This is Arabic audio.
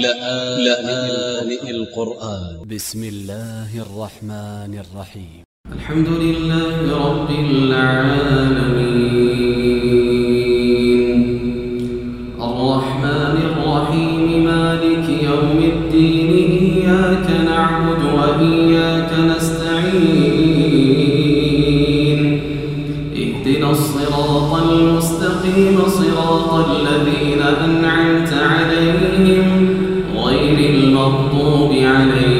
لآن القرآن. ب س م الله الرحمن الرحيم. الحمد لله رب العالمين. الرحمن الرحيم مالك يوم الدين إياك نعبد وإياك نستعين. اهدنا الصراط المستقيم صراط الذين أنعمت عليهم. المغضوب عليهم.